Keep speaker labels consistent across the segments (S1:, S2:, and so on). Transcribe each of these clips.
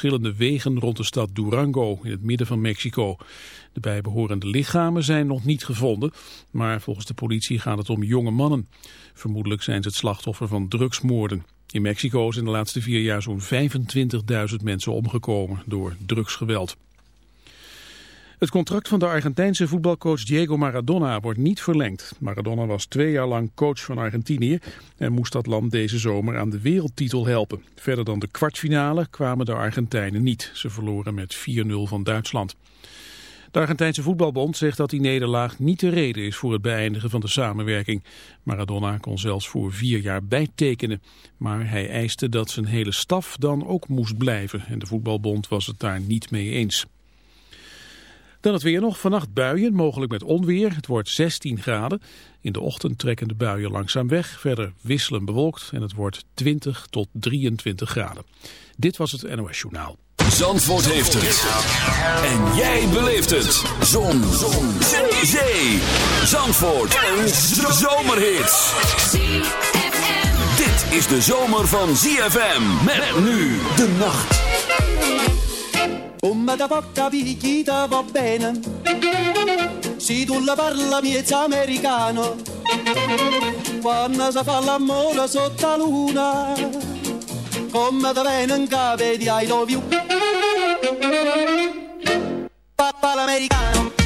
S1: verschillende wegen rond de stad Durango in het midden van Mexico. De bijbehorende lichamen zijn nog niet gevonden, maar volgens de politie gaat het om jonge mannen. Vermoedelijk zijn ze het slachtoffer van drugsmoorden. In Mexico zijn de laatste vier jaar zo'n 25.000 mensen omgekomen door drugsgeweld. Het contract van de Argentijnse voetbalcoach Diego Maradona wordt niet verlengd. Maradona was twee jaar lang coach van Argentinië en moest dat land deze zomer aan de wereldtitel helpen. Verder dan de kwartfinale kwamen de Argentijnen niet. Ze verloren met 4-0 van Duitsland. De Argentijnse voetbalbond zegt dat die nederlaag niet de reden is voor het beëindigen van de samenwerking. Maradona kon zelfs voor vier jaar bijtekenen. Maar hij eiste dat zijn hele staf dan ook moest blijven en de voetbalbond was het daar niet mee eens. Dan het weer nog. Vannacht buien, mogelijk met onweer. Het wordt 16 graden. In de ochtend trekken de buien langzaam weg. Verder wisselen bewolkt en het wordt 20 tot 23 graden. Dit was het NOS Journaal.
S2: Zandvoort heeft het. En jij beleeft het. Zon. Zon. Zee. Zandvoort. Een zomerhit. Dit is de zomer van ZFM. Met nu de nacht.
S3: Come da poca picchita va bene. Se tu la parla miezza americano. Quando si fa l'amore sotto la luna Come da bene cave di I love you. Papà l'americano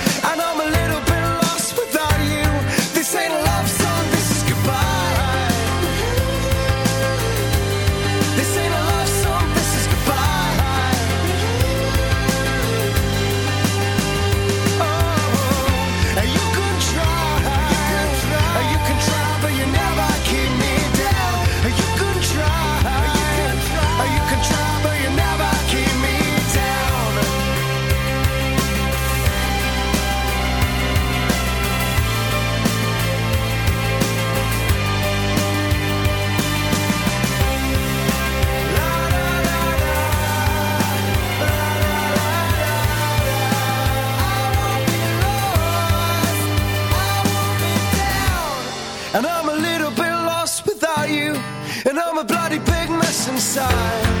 S4: Inside.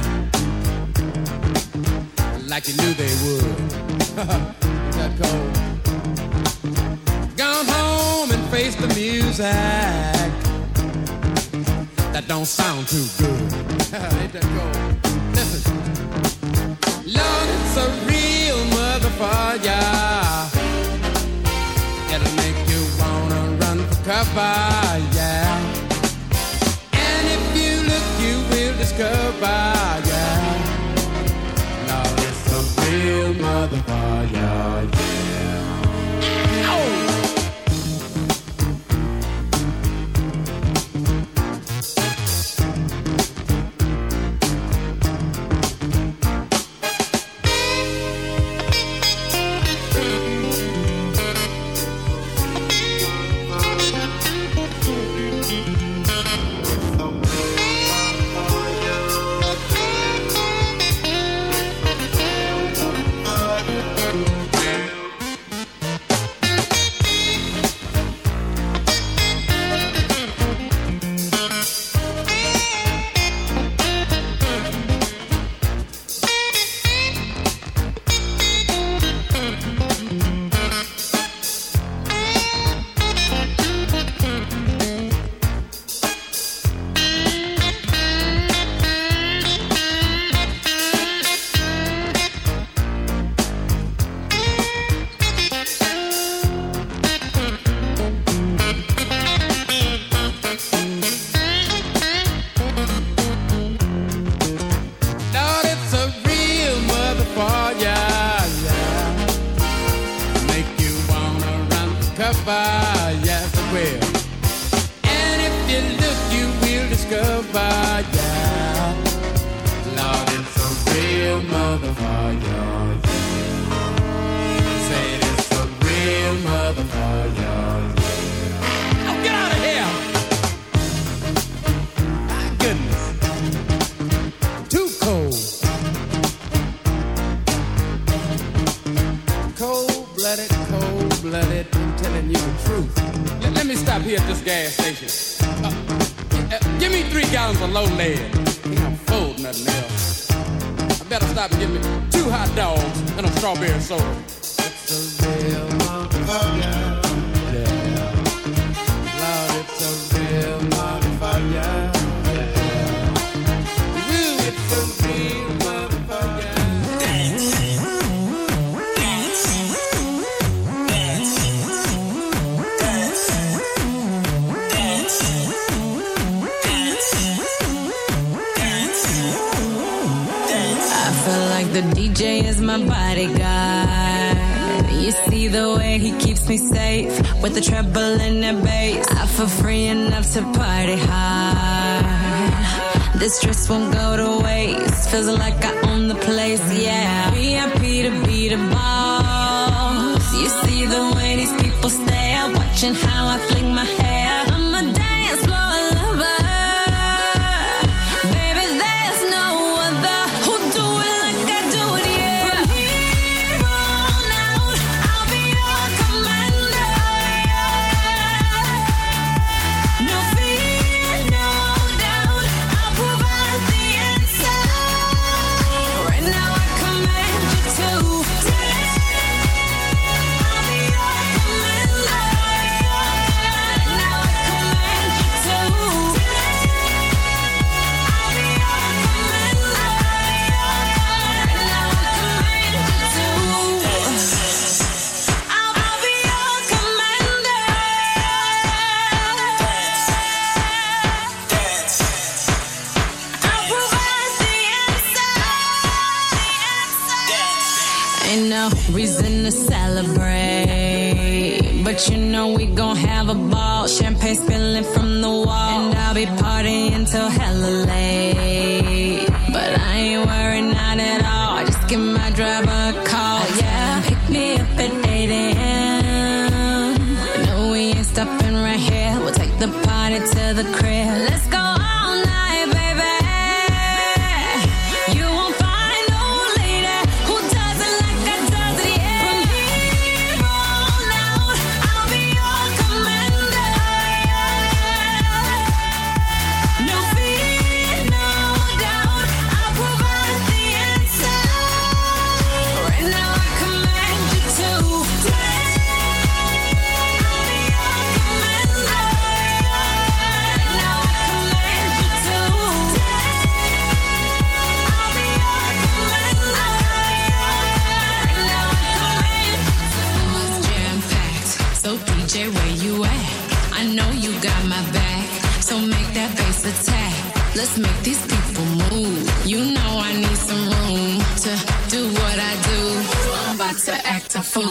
S5: like you knew they would. Ain't that cold. Gone home and face the music that don't sound too good. Ain't that cold? Listen, Lord, it's a real motherfucker. It'll make you wanna run for cover, yeah. And if you look, you will discover. another fire. reflection how I
S6: feel.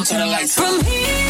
S6: To the lights. From here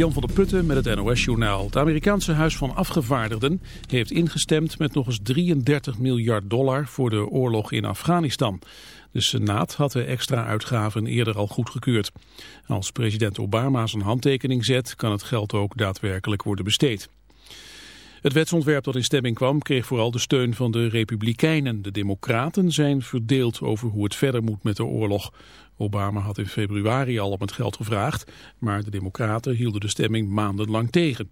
S1: Jan van der Putten met het NOS-journaal. Het Amerikaanse Huis van Afgevaardigden heeft ingestemd met nog eens 33 miljard dollar voor de oorlog in Afghanistan. De Senaat had de extra uitgaven eerder al goedgekeurd. Als president Obama zijn handtekening zet, kan het geld ook daadwerkelijk worden besteed. Het wetsontwerp dat in stemming kwam kreeg vooral de steun van de Republikeinen. De Democraten zijn verdeeld over hoe het verder moet met de oorlog. Obama had in februari al om het geld gevraagd, maar de Democraten hielden de stemming maandenlang tegen.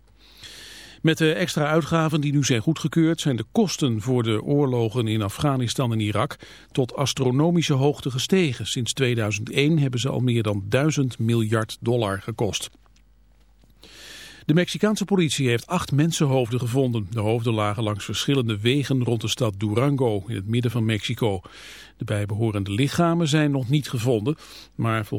S1: Met de extra uitgaven die nu zijn goedgekeurd zijn de kosten voor de oorlogen in Afghanistan en Irak tot astronomische hoogte gestegen. Sinds 2001 hebben ze al meer dan 1000 miljard dollar gekost. De Mexicaanse politie heeft acht mensenhoofden gevonden. De hoofden lagen langs verschillende wegen rond de stad Durango in het midden van Mexico. De bijbehorende lichamen zijn nog niet gevonden, maar volgens